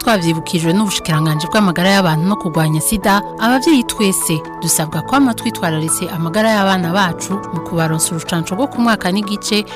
twabyibukijwe n'ubushikiranganji bw'amagara y'abantu no kurwanya sida ababyeyi twese dusabwa kwama twitwararitse amagara y'abana bacu mu kubaronsa urucanco rwo ku mwaka n'igice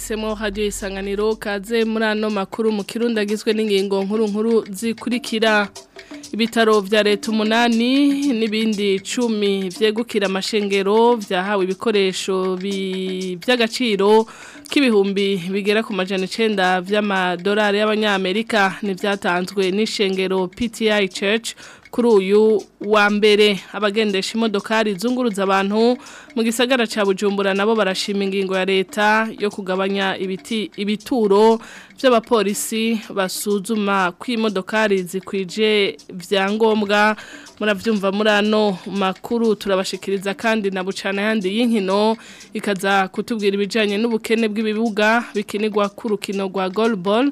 mwahisemo hadiyo isanganiro kaze muri ano makuru mu kirundi agizwe n'ingingo nkuru nkuru zikurikira ibitaro bya leta umunani n'ibindi icumi vyegukira amashengero vyahawe ibikoresho by’agaciro k'ibihumbi bigera ku majana icenda vy'amadolari y'abanyamerika nivyatanzwe n'ishengero pti church kuri uyu wa mbere abagendesha imodokari zunguruza abantu mu gisagara cya bujumbura nabo barashima ingingo ya leta yo kugabanya ibiti ibituro by'abapolisi basuzuma ko imodokari zikwije byangombwa murabyumva muri ano makuru turabashikiriza kandi na bucana yandi y'inkino ikaza kutubwira ibijyanye n'ubukene bw'ibibuga bikinirwa ku rukino rwa goluboro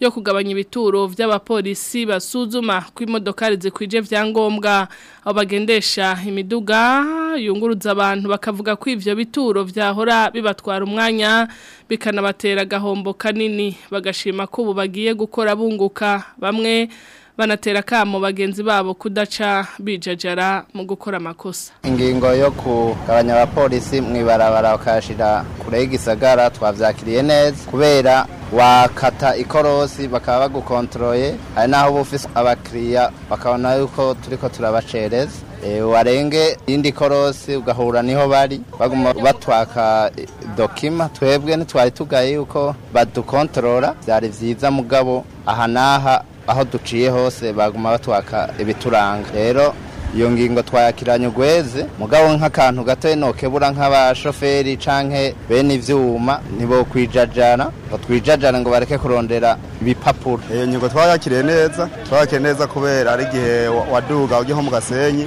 yo kugabanya ibituro by'abapolisi basuzuma ko imodoka zikwije vyangombwa abagendesha imiduga yunguruza abantu bakavuga ko ivyo bituro vyahora bibatwara umwanya bikanabatera gahombo kanini bagashima ko bubagiye gukora bunguka bamwe banatera akamo bagenzi babo kudaca bijajara mu gukora amakosa ingingo yo kugabanya abapolisi mu ibarabara bakayashyira kure y'igisagara twabyakiriye neza kubera wakata ikorosi bakaba bagukontroye hari n'aho uba ufite abakiriya bakabona yuko turi turabacereza eh, warenge indi korosi ugahura niho bari baguma batwaka dokima twebwe ntitwari tugaye yuko badukontorora byari byiza mugabo aha n'aha aho duciye hose baguma batwaka ibituranga rero iyo ngingo twayakiranye ugweze mugabo nk'akantu gato nokebura nk'abashoferi canke bene ivyuma nibo kwijajana batwijajana ngo bareke kurondera ibipapuro iyo ngingo twayakiriye neza twayakiriye neza kubera ari igihe waduga ugiye nko mu gasenyi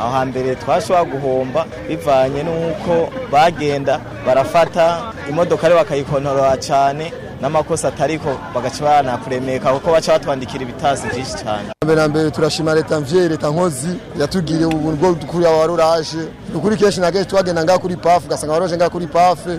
aho hambere twashobora guhomba bivanye n'uko bagenda barafata imodoka rero bakayikontorora cyane n'amakosa atariko bagaca banakuremeka kuko baca batwandikira ibitazi byinshi cyane mbere na mbere turashima leta mvye leta nkozi yatugiriye ubu rwo kuriya waruraje ukuri kenshi na kenshi twagenda ngaha kuri pafu ugasanga waroje ngaha kuri pafu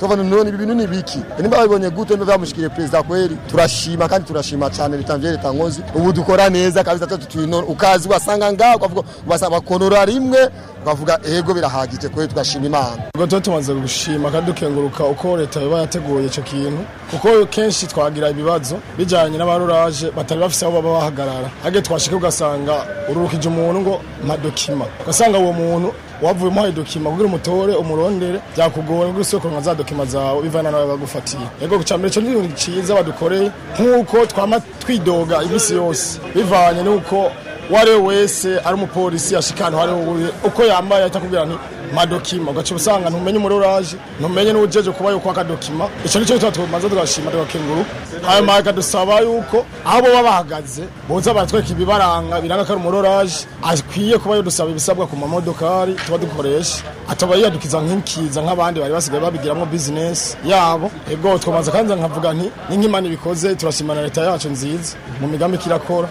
tukavuga none ibi bintu ni biki nimba babibonye gute niba byamushikiriye perezida kweri turashima kandi turashima cyane leta mvye leta ubu dukora neza kabisa tutwinora ukazi wasanga ngaho ukavuga basaba konora rimwe bavuga ego birahagije kubera twashima imana ubwo tuba tumaze gushima kandi dukenguruka uko leta iba yateguye icyo kintu kuko kenshi twagira ibibazo bijyanye n'abaruraje batari bafite aho baba bahagarara hage twashike ugasanga ururukije umuntu ngo madokima ugasanga uwo muntu wavuyemo hari dokima kugira umutore umurondere byakugora kugira usubire kurunga za dokima zawe bivana nawe bagufatiye ego cya mbere cyo ni ikintu cyiza badukoreye nk'uko twama twidoga iminsi yose bivanye n'uko uwo ari we wese ari umupolisi ashika ahantu ari we uko yambaye ahita akubwira nti madokima ugaca usanga ntumenye umuriro uraje ntumenye n'ubujeje kuba yuko akadokima icyo nicyo tuba tumaze tugashima tugakenguru ayo akadusaba yuko abo baba bahagaze boza baratwereka ibibaranga biranga ko ari umuriro uraje akwiye kuba yadusaba ibisabwa ku mamodokari tuba dukoresha ataba yiyadukiza nk'inkiza nk'abandi bari basigaye babigiramo bizinesi yabo ebwo twamaze kandi nkavuga nti n'inkimana ibikoze turashimana leta yacu nziza mu migambi ikirakora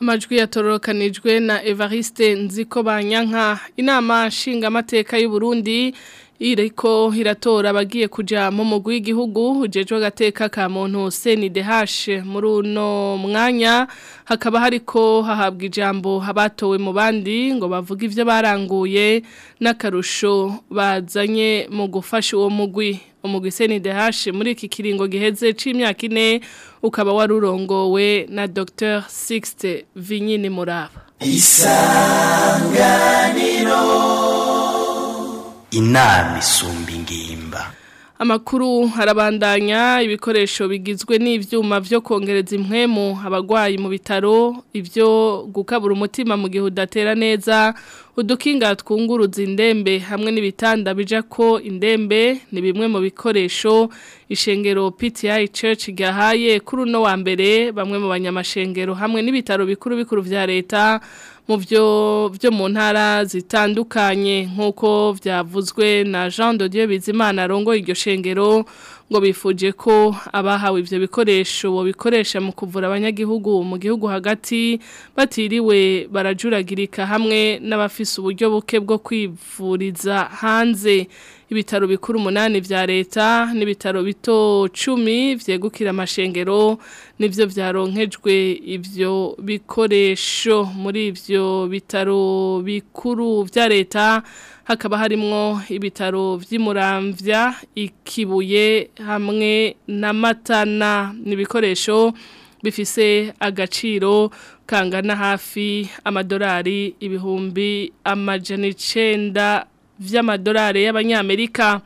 amajwi yatorokanijwe na evariste nziko banyanka inama nshingamateka y'uburundi iriko iratora bagiye kuja mu mugwi w'igihugu ujejwe agateka ka muntu CNDH muri uno mwanya hakaba hariko hahabwa ijambo abatowe mu bandi ngo bavuge ivyo baranguye n'akarusho bazanye mu gufasha uwo mugwi umugwi CNDH muri iki kiringo giheze c'imyaka ine ukaba warurongowe na Dr Sixte Vinyini Murava Isanganiro inama isumba ingimba amakuru harabandanya ibikoresho bigizwe n'ivyuma byo kongereza impwemu abagwayi mu bitaro ibyo gukabura umutima mu gihe udatera neza udukinga twunguruza indembe hamwe n'ibitanda bija ko indembe ni bimwe mu bikoresho ishengero PTI Church ryahaye kuri uno wa mbere bamwe mu banyamashengero hamwe n'ibitaro bikuru bikuru vya leta mu byo byo mu ntara zitandukanye nk'uko byavuzwe na jean de dieu bizimana arongoye iryo shengero ngo ko abahawe ibyo bikoresho babikoresha mu kuvura abanyagihugu mu gihugu hagati batiriwe barajuragirika hamwe n'abafise uburyo buke bwo kwivuriza hanze ibitaro bikuru umunani vya leta n'ibitaro bito 10 vyegukira amashengero nivyo vyaronkejwe ibyo bikoresho muri ibyo bitaro bikuru vya leta hakaba harimo ibitaro by'imurambya ikibuye hamwe na matana n'ibikoresho bifise agaciro kangana hafi amadolari ibihumbi amajana icenda vy'amadolari y'abanyamerika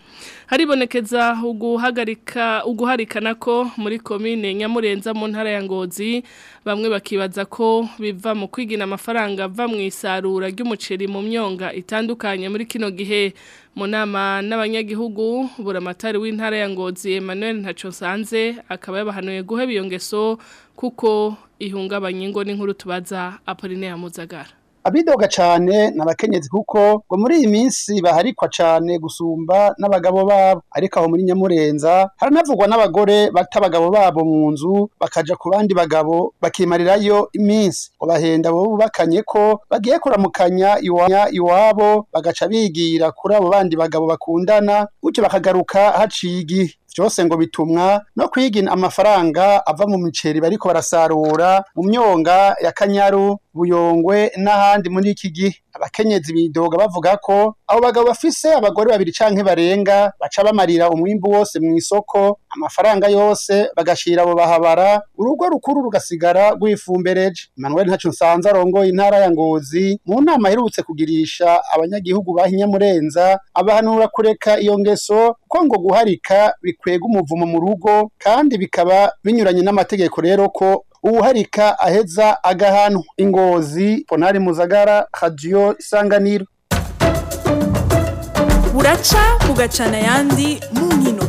haribonekeza uguhagarika uguharikana ko muri komine Nyamurenza mu ntara ya Ngozi bamwe bakibaza ko biva mu kwigina amafaranga ava mu isarura ry'umuceri mu myonga itandukanye muri kino gihe mu nama n'abanyagihugu buramatari w'intara ya Ngozi Emmanuel nachosanze akaba yabahanuye guhe biyongeso kuko ihungabanya ingo n'inkuru tubaza Apoline ya Muzagara abidoga cane n'abakenyezi kuko ngo muri iyi minsi baharikwa cyane gusumba n'abagabo babo ariko aho muri Nyamurenza haranavugwa n'abagore bata abagabo babo mu nzu bakajya ku bandi bagabo bakimarirayo iminsi ngo bahenda abo bubakanye ko bagiye kuramukanya iwabo bagaca bigira kuri abo bandi bagabo bakundana gutyo bakagaruka haciye igihe. byose ngo bitumwa no kwigina amafaranga ava mu miceri bariko barasarura mu myonga ya kanyaru buyongwe n'ahandi muri iki gihe abakenyezi bidoga bavuga ko abo bagabo bafise abagore babiri canke barenga baca bamarira umwimbu wose mu isoko amafaranga yose bagashira abo bahabara urugo rukuru rugasigara rwifumbereje Manuel Ntacu Nsanze arongoye intara ya Ngozi mu nama aherutse kugirisha abanyagihugu bahinyamurenza abahanura kureka iyo ngeso ko ngo guharika kwega umuvumo mu rugo kandi bikaba binyuranye n'amategeko rero ko uwuharika aheza agahanwa ingozi ponari muzagara hadiyo isanganiro buraca bugacana ayandi mu nkino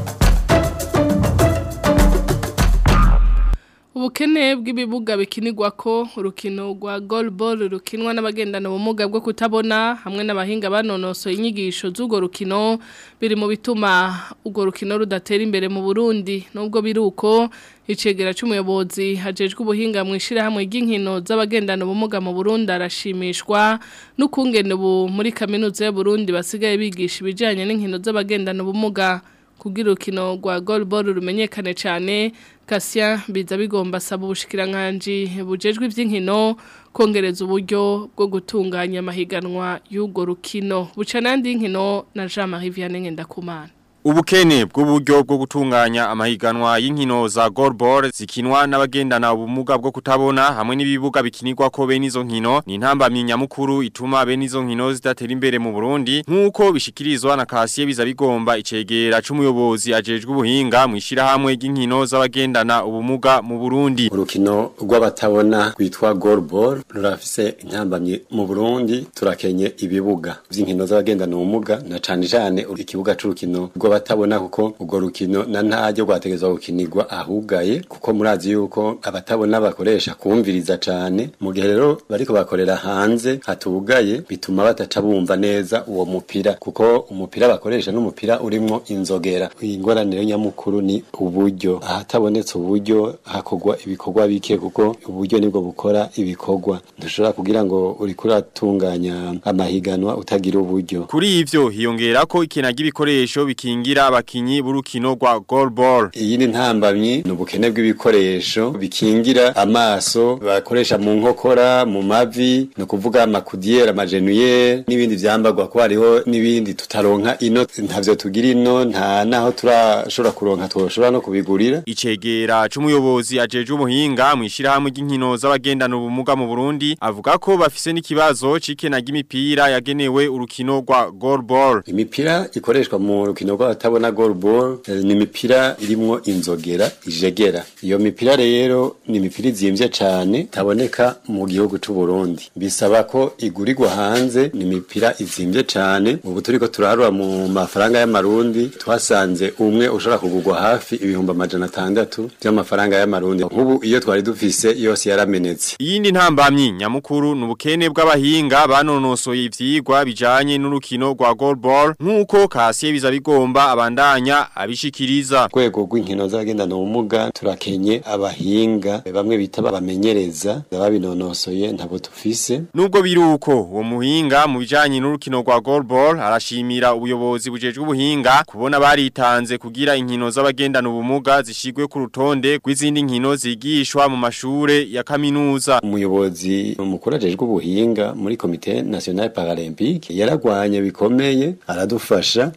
ubukene bw'ibibuga bikinirwa ko urukino rwa golball rukinwa n'abagendana ubumuga bwo kutabona hamwe n'abahinga banonoso inyigisho z'urwo rukino biri mu bituma urwo rukino rudatera imbere mu burundi nubwo biruko uko icegera cy'umuyobozi hajejwe ubuhinga mu ishyirahamwe ry'inkino z'abagendana ubumuga mu burundi arashimishwa n'ukungene ubu muri kaminuza Burundi basigaye bigisha ibijyanye n'inkino z'abagendana ubumuga kugira urukino rwa goluboro rumenyekane cyane kasiya biza bigomba asaba ubushikiranganji bujejwe iby'inkino kongereza uburyo bwo gutunganya amahiganwa y'urwo rukino buca n'andi y'inkino na jean marie vianney ngendakumana Ubukene bw'uburyo bwo gutunganya amahiganwa y'inkino za goalball zikinwa n'abagendana ubumuga bwo kutabona hamwe n'ibibuga bikinirwa ko bene izo nkino ni intambamye nyamukuru ituma bene izo nkino zidatera imbere mu Burundi nk'uko bishikirizwa na Kasiye biza bigomba icegera c'umuyobozi ajejwe ubuhinga mu ishirahamwe ry'inkino z'abagendana ubumuga mu Burundi. Urukino rw'abatabona rwitwa goalball rurafise intambamye mu Burundi turakenye ibibuga by'inkino z'abagendana ubumuga na cane cane ikibuga c'urukino rw'abatabona abatabona kuko ubwo rukino na ntaryo rwategerezwa gukinirwa ahugaye kuko murazi yuko abatabona bakoresha kumviriza cyane mu gihe rero bariko bakorera hanze hatugaye bituma bataca bumva neza uwo mupira kuko umupira bakoresha n'umupira urimo inzogera ingwaranire nyamukuru ni uburyo ahatabonetse uburyo hakogwa ibikorwa bike kuko uburyo nibwo bukora ibikorwa dushobora kugira ngo uri kuratunganya amahiganwa utagira uburyo kuri ibyo hiyongera ko ikinaga ibikoresho bikinga bikingira abakinyi b'urukino rwa goalball iyi ni ntambamyi ni bw'ibikoresho bikingira amaso bakoresha mu nkokora mu mavi no kuvuga amakudiyeri amajenuyeri n'ibindi byambagwa ko hariho n'ibindi tutaronka ino ntavyo tugira ino nta naho turashobora kuronka twoshobora no kubigurira icegera c'umuyobozi ajeje umuhinga mwishirahamwe ry'inkino z'abagendana ubumuga mu Burundi avuga ko bafise n'ikibazo cikenaga imipira yagenewe urukino rwa goalball imipira ikoreshwa mu rukino rwa abatabona goluboro eh, ni imipira irimo inzogera ijegera iyo mipira rero ni imipira izimbye cyane itaboneka mu gihugu cy'u Burundi bisaba ko igurirwa hanze ni imipira izimbye cyane ubu turiko turaharura mu mafaranga y'amarundi twasanze umwe ushobora kugurwa hafi ibihumbi amajana atandatu by'amafaranga y'amarundi nk'ubu iyo twari dufise yose yaramenetse iyindi ntambamyi nyamukuru ni ubukene bw'abahinga banonosoye ivyigwa bijyanye n'urukino rwa goalball nk'uko kasiye biza bigomba Mugomba abandanya abishikiriza rwego zagenda z'abagendana ubumuga turakenye abahinga bamwe bita babamenyereza babinonosoye ntabo tufise nubwo biruko uwo muhinga mu bijanye n'urukino rwa goalball arashimira ubuyobozi bujejwe ubuhinga kubona baritanze kugira inkino z'abagendana ubumuga zishigwe ku rutonde rw'izindi nkino zigishwa mu mashure ya kaminuza umuyobozi mukuru ajejwe ubuhinga muri komite nationale paralympique yaragwanya bikomeye aradufasha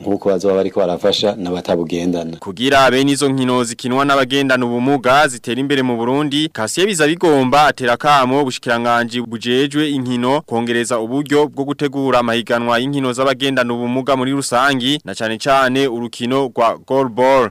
nk'uko bazoba bariko barafasha n'abatabugendana kugira bene izo nkino zikinwa n'abagendana ubumuga zitera imbere mu Burundi kasiye biza bigomba atera kamo bushikiranganje bujejwe inkino kongereza uburyo bwo gutegura amahiganwa y'inkino z'abagendana ubumuga muri rusangi na cyane cyane urukino kwa goalball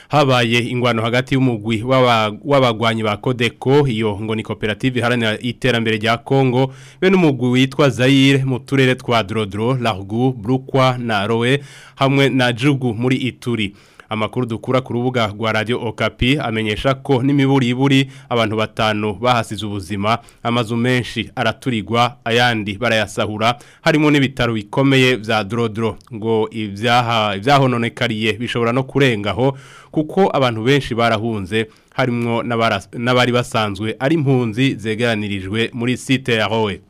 habaye ingwano hagati y'umugwi w'abagwanyi ba Codeco iyo ngo ni cooperative iharanira iterambere rya Kongo be n'umugwi witwa Zaire mu turere twa Drodro, Largu, Brukwa na Roe hamwe na Jugu muri Ituri. amakuru dukura ku rubuga rwa radio Okapi amenyesha ko n'imiburiburi abantu batanu bahasize ubuzima amazu menshi araturigwa ayandi barayasahura harimo n'ibitaro bikomeye vya Drodro ngo ibyaha ibyahononekariye bishobora no kurengaho kuko abantu benshi barahunze harimo n'abari basanzwe ari impunzi zegeranirijwe muri site ya Rowe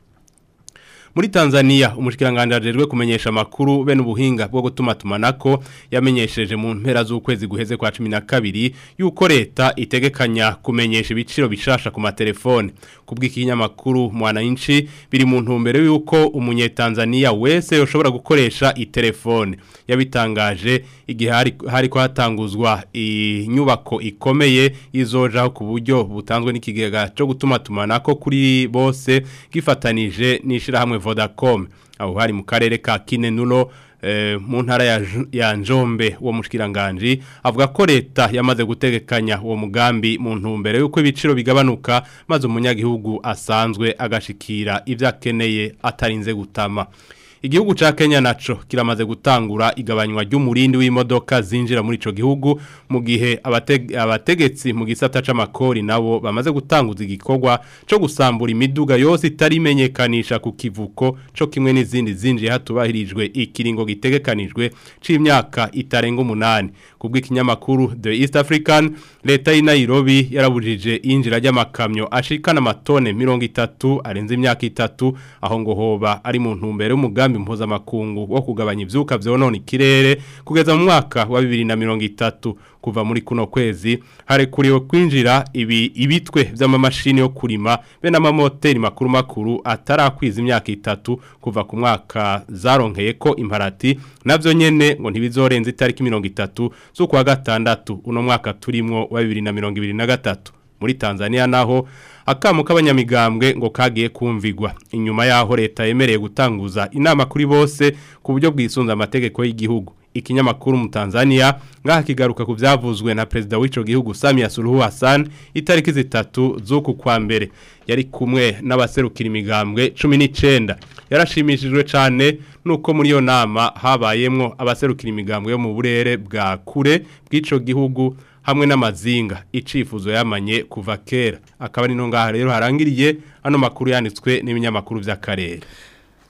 muri Tanzania umushikiranganje arejwe kumenyesha makuru be n'ubuhinga bwo gutuma tumanako yamenyesheje mu mpera z'ukwezi guheze kwa 12 yuko leta itegekanya kumenyesha ibiciro bishasha ku matelefone kubw'ikinyamakuru mwana inchi biri mu ntumbero yuko umunyetanzania wese yoshobora gukoresha i itelefone yabitangaje igihe hari hatanguzwa inyubako ikomeye izoja ku buryo butanzwe n'ikigega cyo gutuma tumanako kuri bose gifatanije n'ishirahamwe Vodacom aho hari mu karere ka Kinenulo eh, mu ntara ya njombe uwo mushyiranganji avuga ko leta yamaze gutegekanya uwo mugambi mu ntumbero y'uko ibiciro bigabanuka maze umunyagihugu asanzwe agashikira ibyakeneye atarinze gutama igihugu ca Kenya naco kiramaze gutangura igabanywa ry'umurindi w'imodoka zinjira muri ico gihugu mu gihe abategetsi mu gisata c'amakori nabo bamaze gutanguza igikorwa co gusambura imiduga yose itarimenyekanisha ku kivuko co kimwe n'izindi zinjiye hatubahirijwe ikiringo gitegekanijwe c'imyaka itarenga umunani kubw'ikinyamakuru The East African leta Nairobi yarabujije injira ry'amakamyo ashikana amatone 30 arenze imyaka itatu aho ngo hoba ari mu ntumbero y'umugambi umugambi mpuzamakungu wo kugabanya ibyuka byonona ikirere kugeza mu mwaka wa bibiri na mirongo itatu kuva muri kuno kwezi harekuriwe kwinjira ibi ibitwe by'amamashini yo kurima be mamoteri makuru makuru atarakwiza imyaka itatu kuva ku mwaka zaronkeye ko imparati nabyo nyene ngo ntibizorenze itariki mirongo itatu z'ukwa gatandatu uno mwaka turimo wa bibiri na mirongo ibiri na gatatu muri Tanzania naho akamu k'abanyamigambwe ngo kagiye kumvigwa inyuma yaho leta yemereye gutanguza inama kuri bose ku buryo bwisunze amategeko y'igihugu ikinyamakuru mu Tanzania ngaha kigaruka ku byavuzwe na perezida w'ico gihugu Samia Suluhu Hassan itariki zitatu z'uku kwa mbere yari kumwe n'abaserukira imigambwe 19 yarashimishijwe cyane nuko muri yo nama habayemo abaserukira imigambwe yo mu burere bwa kure bw'ico gihugu hamwe n'amazinga icifuzo yamanye kuva kera akaba ari ngaha rero harangiriye hano makuru yanditswe n'ibinyamakuru by'akarere